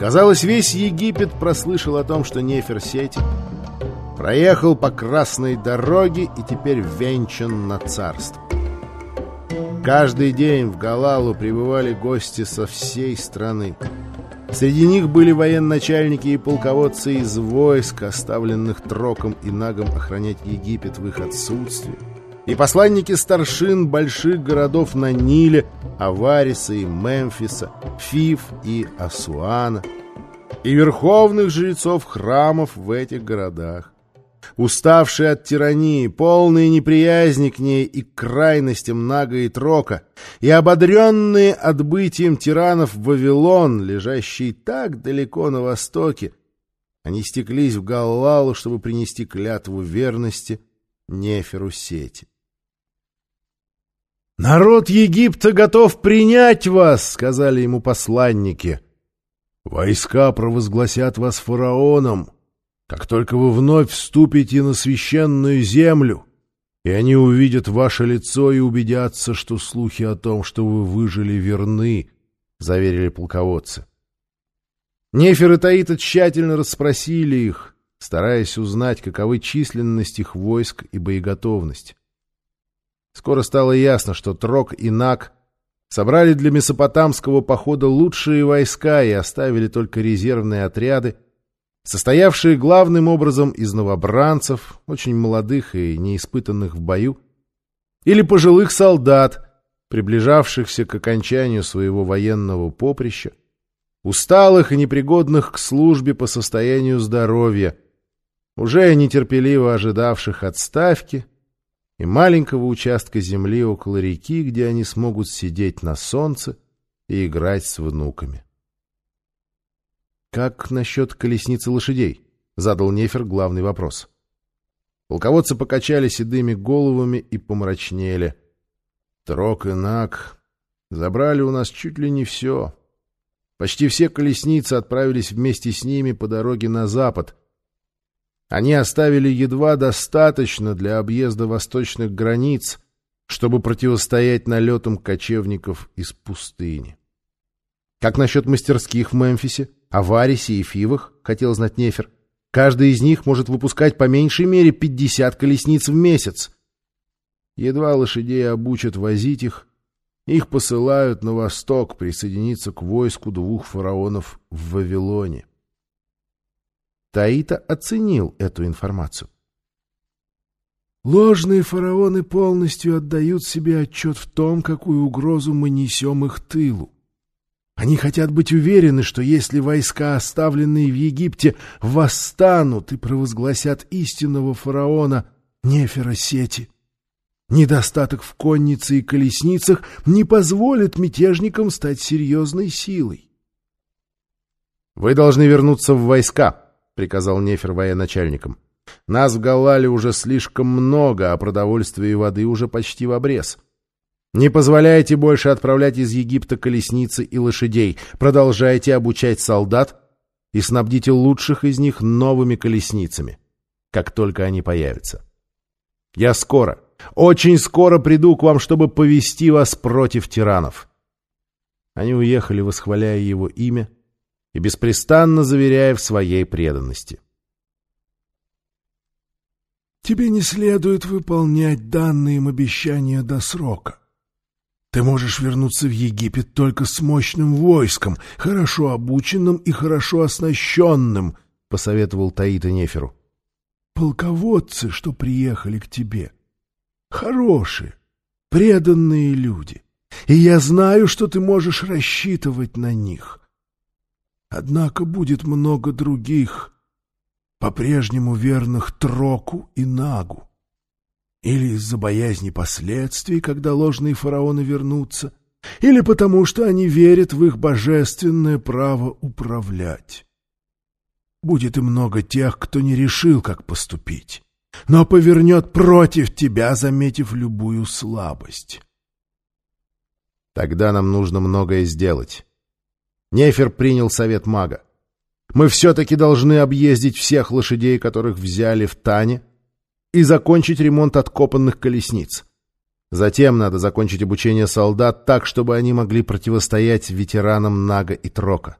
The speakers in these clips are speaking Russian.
Казалось, весь Египет прослышал о том, что Неферсети проехал по красной дороге и теперь венчан на царство. Каждый день в Галалу прибывали гости со всей страны. Среди них были военачальники и полководцы из войск, оставленных Троком и Нагом охранять Египет в их отсутствие, и посланники старшин больших городов на Ниле, Авариса и Мемфиса, Фиф и Асуана, и верховных жрецов храмов в этих городах уставшие от тирании, полные неприязни к ней и крайностям Нага и Трока, и ободренные отбытием тиранов в Вавилон, лежащий так далеко на востоке, они стеклись в Галлалу, чтобы принести клятву верности Неферу Сети. «Народ Египта готов принять вас!» — сказали ему посланники. «Войска провозгласят вас фараоном!» Как только вы вновь вступите на священную землю, и они увидят ваше лицо и убедятся, что слухи о том, что вы выжили, верны, — заверили полководцы. Нефер и Таита тщательно расспросили их, стараясь узнать, каковы численность их войск и боеготовность. Скоро стало ясно, что Трок и Нак собрали для месопотамского похода лучшие войска и оставили только резервные отряды, состоявшие главным образом из новобранцев, очень молодых и неиспытанных в бою, или пожилых солдат, приближавшихся к окончанию своего военного поприща, усталых и непригодных к службе по состоянию здоровья, уже нетерпеливо ожидавших отставки и маленького участка земли около реки, где они смогут сидеть на солнце и играть с внуками. «Как насчет колесницы лошадей?» — задал Нефер главный вопрос. Полководцы покачали седыми головами и помрачнели. Трок и Нак забрали у нас чуть ли не все. Почти все колесницы отправились вместе с ними по дороге на запад. Они оставили едва достаточно для объезда восточных границ, чтобы противостоять налетам кочевников из пустыни. Как насчет мастерских в Мемфисе? О Варисе и Фивах хотел знать Нефер. Каждый из них может выпускать по меньшей мере 50 колесниц в месяц. Едва лошадей обучат возить их, их посылают на восток присоединиться к войску двух фараонов в Вавилоне. Таита оценил эту информацию. Ложные фараоны полностью отдают себе отчет в том, какую угрозу мы несем их тылу. Они хотят быть уверены, что если войска, оставленные в Египте, восстанут и провозгласят истинного фараона Нефера Сети, недостаток в коннице и колесницах не позволит мятежникам стать серьезной силой. «Вы должны вернуться в войска», — приказал Нефер военачальникам. «Нас в Галале уже слишком много, а продовольствия и воды уже почти в обрез». Не позволяйте больше отправлять из Египта колесницы и лошадей. Продолжайте обучать солдат и снабдите лучших из них новыми колесницами, как только они появятся. Я скоро, очень скоро приду к вам, чтобы повести вас против тиранов. Они уехали, восхваляя его имя и беспрестанно заверяя в своей преданности. «Тебе не следует выполнять данные им обещания до срока. Ты можешь вернуться в Египет только с мощным войском, хорошо обученным и хорошо оснащенным, — посоветовал Таита Неферу. Полководцы, что приехали к тебе, хорошие, преданные люди, и я знаю, что ты можешь рассчитывать на них. Однако будет много других, по-прежнему верных Троку и Нагу. Или из-за боязни последствий, когда ложные фараоны вернутся, или потому что они верят в их божественное право управлять. Будет и много тех, кто не решил, как поступить, но повернет против тебя, заметив любую слабость. Тогда нам нужно многое сделать. Нефер принял совет мага. Мы все-таки должны объездить всех лошадей, которых взяли в Тане, и закончить ремонт откопанных колесниц. Затем надо закончить обучение солдат так, чтобы они могли противостоять ветеранам Нага и Трока.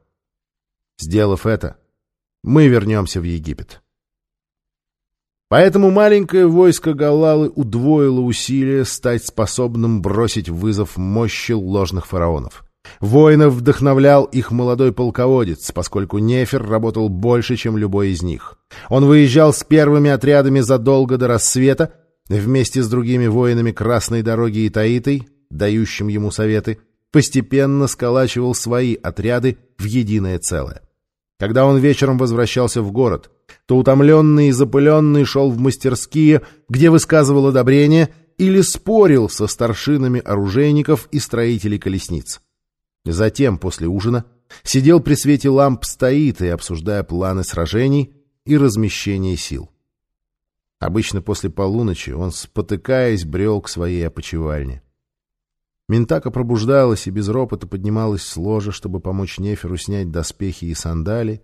Сделав это, мы вернемся в Египет. Поэтому маленькое войско Галлалы удвоило усилия стать способным бросить вызов мощи ложных фараонов. Воинов вдохновлял их молодой полководец, поскольку Нефер работал больше, чем любой из них. Он выезжал с первыми отрядами задолго до рассвета, вместе с другими воинами Красной дороги и Таитой, дающим ему советы, постепенно сколачивал свои отряды в единое целое. Когда он вечером возвращался в город, то утомленный и запыленный шел в мастерские, где высказывал одобрение или спорил со старшинами оружейников и строителей колесниц. Затем, после ужина, сидел при свете ламп стоит и обсуждая планы сражений и размещение сил. Обычно после полуночи он, спотыкаясь, брел к своей опочивальне. Ментака пробуждалась и без ропота поднималась с ложа, чтобы помочь Неферу снять доспехи и сандали,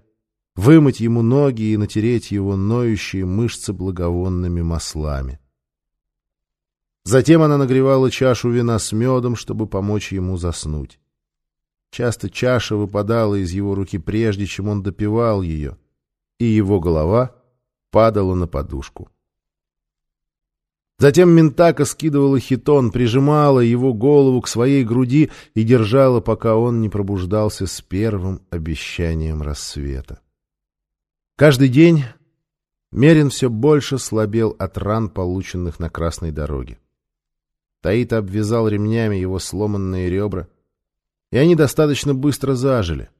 вымыть ему ноги и натереть его ноющие мышцы благовонными маслами. Затем она нагревала чашу вина с медом, чтобы помочь ему заснуть. Часто чаша выпадала из его руки прежде, чем он допивал ее, и его голова падала на подушку. Затем Ментака скидывала хитон, прижимала его голову к своей груди и держала, пока он не пробуждался с первым обещанием рассвета. Каждый день Мерин все больше слабел от ран, полученных на красной дороге. Таита обвязал ремнями его сломанные ребра, и они достаточно быстро зажили.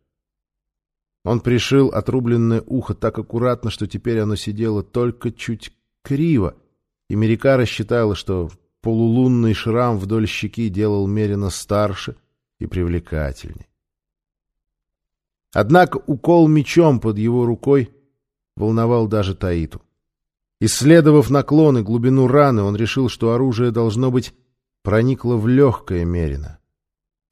Он пришил отрубленное ухо так аккуратно, что теперь оно сидело только чуть криво, и Мерикара считала, что полулунный шрам вдоль щеки делал Мерина старше и привлекательней. Однако укол мечом под его рукой волновал даже Таиту. Исследовав наклон и глубину раны, он решил, что оружие должно быть проникло в легкое Мерина.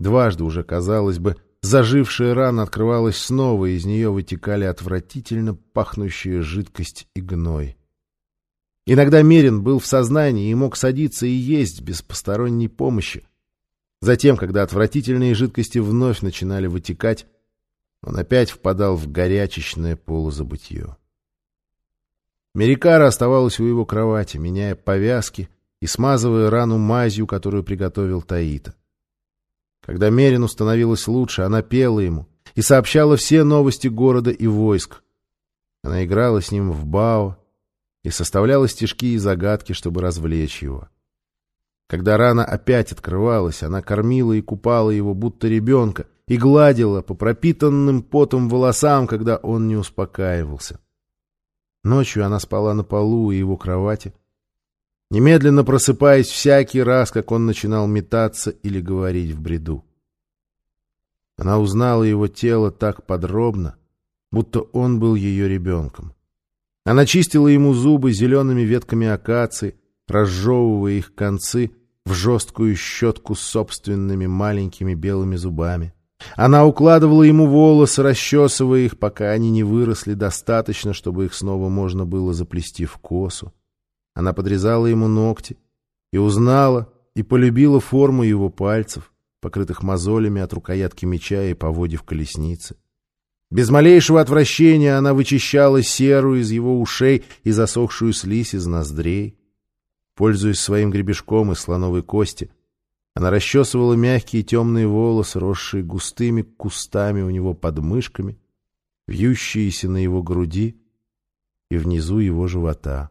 Дважды уже, казалось бы, зажившая рана открывалась снова, из нее вытекали отвратительно пахнущая жидкость и гной. Иногда Мерин был в сознании и мог садиться и есть без посторонней помощи. Затем, когда отвратительные жидкости вновь начинали вытекать, он опять впадал в горячечное полузабытье. Мерикара оставалась у его кровати, меняя повязки и смазывая рану мазью, которую приготовил Таита. Когда Мерину становилось лучше, она пела ему и сообщала все новости города и войск. Она играла с ним в бао, и составляла стишки и загадки, чтобы развлечь его. Когда рана опять открывалась, она кормила и купала его, будто ребенка, и гладила по пропитанным потом волосам, когда он не успокаивался. Ночью она спала на полу и его кровати, немедленно просыпаясь всякий раз, как он начинал метаться или говорить в бреду. Она узнала его тело так подробно, будто он был ее ребенком. Она чистила ему зубы зелеными ветками акации, разжевывая их концы в жесткую щетку с собственными маленькими белыми зубами. Она укладывала ему волосы, расчесывая их, пока они не выросли достаточно, чтобы их снова можно было заплести в косу. Она подрезала ему ногти и узнала и полюбила форму его пальцев, покрытых мозолями от рукоятки меча и поводьев колесницы. Без малейшего отвращения она вычищала серу из его ушей и засохшую слизь из ноздрей. Пользуясь своим гребешком из слоновой кости, она расчесывала мягкие темные волосы, росшие густыми кустами у него под мышками, вьющиеся на его груди и внизу его живота.